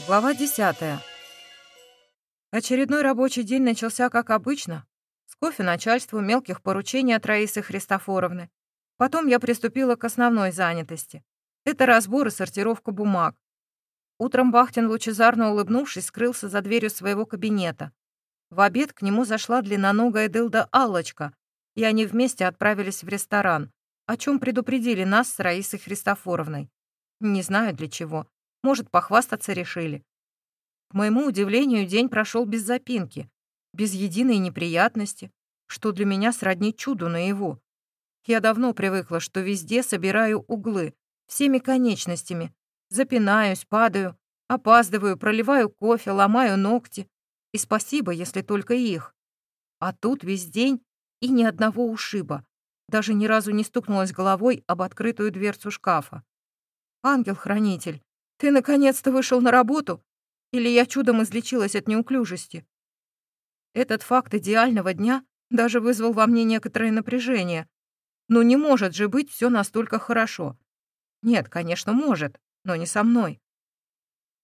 Глава 10. Очередной рабочий день начался как обычно. С кофе начальству, мелких поручений от Раисы Христофоровны. Потом я приступила к основной занятости. Это разбор и сортировка бумаг. Утром Бахтин, лучезарно улыбнувшись, скрылся за дверью своего кабинета. В обед к нему зашла длинноногая дылда Аллочка, и они вместе отправились в ресторан, о чем предупредили нас с Раисой Христофоровной. Не знаю для чего. Может, похвастаться решили. К моему удивлению, день прошел без запинки, без единой неприятности, что для меня сродни чуду наяву. Я давно привыкла, что везде собираю углы, всеми конечностями. Запинаюсь, падаю, опаздываю, проливаю кофе, ломаю ногти. И спасибо, если только их. А тут весь день и ни одного ушиба. Даже ни разу не стукнулась головой об открытую дверцу шкафа. Ангел-хранитель, ты наконец-то вышел на работу? Или я чудом излечилась от неуклюжести? Этот факт идеального дня даже вызвал во мне некоторое напряжение. Но не может же быть все настолько хорошо. Нет, конечно, может, но не со мной.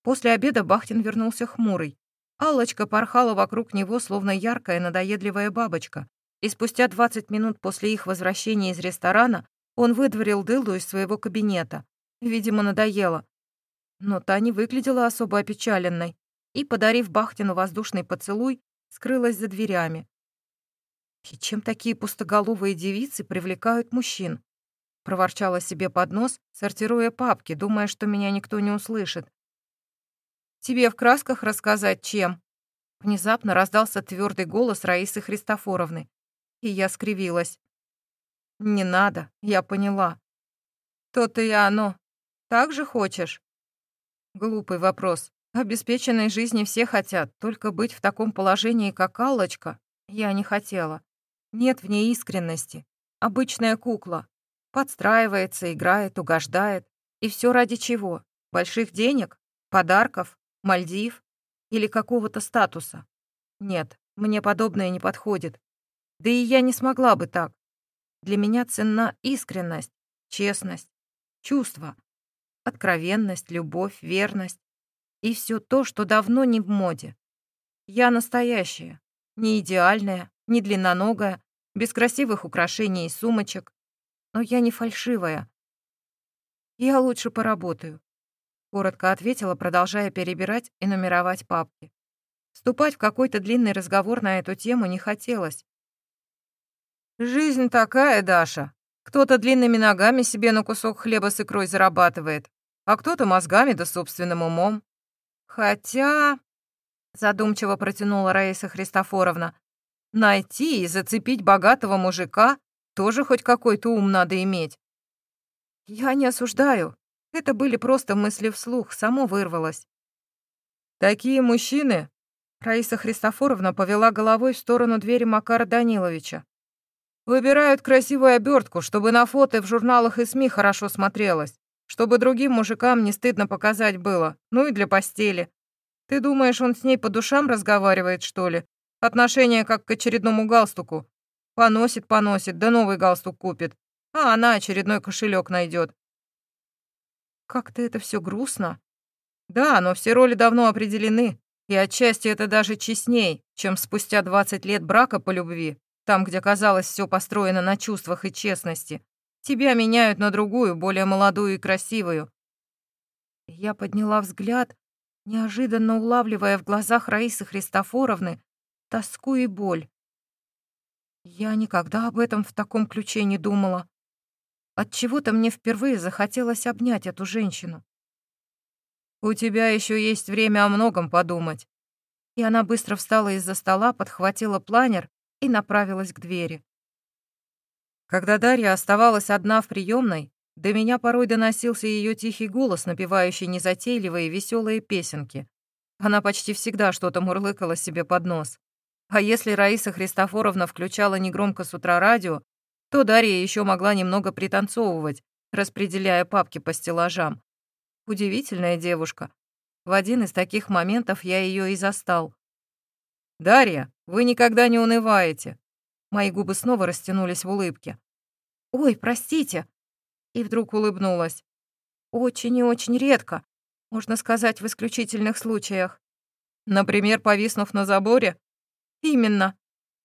После обеда Бахтин вернулся хмурый. Аллочка порхала вокруг него, словно яркая надоедливая бабочка. И спустя 20 минут после их возвращения из ресторана он выдворил Дылду из своего кабинета. Видимо, надоело. Но та не выглядела особо опечаленной и, подарив Бахтину воздушный поцелуй, скрылась за дверями. «И чем такие пустоголовые девицы привлекают мужчин?» проворчала себе под нос, сортируя папки, думая, что меня никто не услышит. «Тебе в красках рассказать, чем?» Внезапно раздался твердый голос Раисы Христофоровны, и я скривилась. «Не надо, я поняла». «То-то и оно. Так же хочешь?» Глупый вопрос. Обеспеченной жизни все хотят, только быть в таком положении, как Аллочка, я не хотела. Нет в ней искренности. Обычная кукла. Подстраивается, играет, угождает. И все ради чего? Больших денег? Подарков? Мальдив? Или какого-то статуса? Нет, мне подобное не подходит. Да и я не смогла бы так. Для меня ценна искренность, честность, чувство, откровенность, любовь, верность и все то, что давно не в моде. Я настоящая, не идеальная, не длинноногая, без красивых украшений и сумочек. Но я не фальшивая. Я лучше поработаю. Коротко ответила, продолжая перебирать и нумеровать папки. Вступать в какой-то длинный разговор на эту тему не хотелось. «Жизнь такая, Даша. Кто-то длинными ногами себе на кусок хлеба с икрой зарабатывает, а кто-то мозгами да собственным умом. Хотя, задумчиво протянула Раиса Христофоровна, найти и зацепить богатого мужика тоже хоть какой-то ум надо иметь. Я не осуждаю. Это были просто мысли вслух, само вырвалось. Такие мужчины, Раиса Христофоровна повела головой в сторону двери Макара Даниловича. Выбирают красивую обертку, чтобы на фото в журналах и СМИ хорошо смотрелось. Чтобы другим мужикам не стыдно показать было. Ну и для постели. Ты думаешь, он с ней по душам разговаривает, что ли? Отношение как к очередному галстуку. Поносит, поносит, да новый галстук купит. А она очередной кошелек найдет. Как-то это все грустно. Да, но все роли давно определены. И отчасти это даже честней, чем спустя 20 лет брака по любви, там, где казалось все построено на чувствах и честности, Тебя меняют на другую, более молодую и красивую». Я подняла взгляд, неожиданно улавливая в глазах Раисы Христофоровны тоску и боль. Я никогда об этом в таком ключе не думала. От чего то мне впервые захотелось обнять эту женщину. «У тебя еще есть время о многом подумать». И она быстро встала из-за стола, подхватила планер и направилась к двери. Когда Дарья оставалась одна в приемной, до меня порой доносился ее тихий голос, напевающий незатейливые веселые песенки. Она почти всегда что-то мурлыкала себе под нос. А если Раиса Христофоровна включала негромко с утра радио, то Дарья еще могла немного пританцовывать, распределяя папки по стеллажам. Удивительная девушка. В один из таких моментов я ее и застал. «Дарья, вы никогда не унываете. Мои губы снова растянулись в улыбке. «Ой, простите!» И вдруг улыбнулась. «Очень и очень редко. Можно сказать, в исключительных случаях. Например, повиснув на заборе? Именно.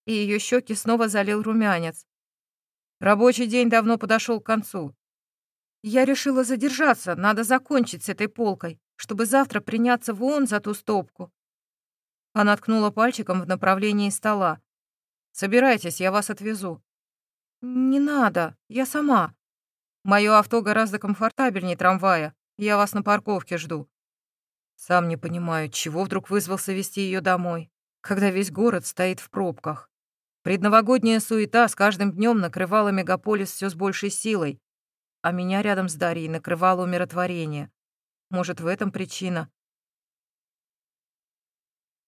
И ее щеки снова залил румянец. Рабочий день давно подошел к концу. Я решила задержаться, надо закончить с этой полкой, чтобы завтра приняться вон за ту стопку. Она ткнула пальчиком в направлении стола. «Собирайтесь, я вас отвезу». «Не надо, я сама». «Моё авто гораздо комфортабельнее трамвая. Я вас на парковке жду». Сам не понимаю, чего вдруг вызвался вести ее домой, когда весь город стоит в пробках. Предновогодняя суета с каждым днем накрывала мегаполис все с большей силой, а меня рядом с Дарьей накрывало умиротворение. Может, в этом причина.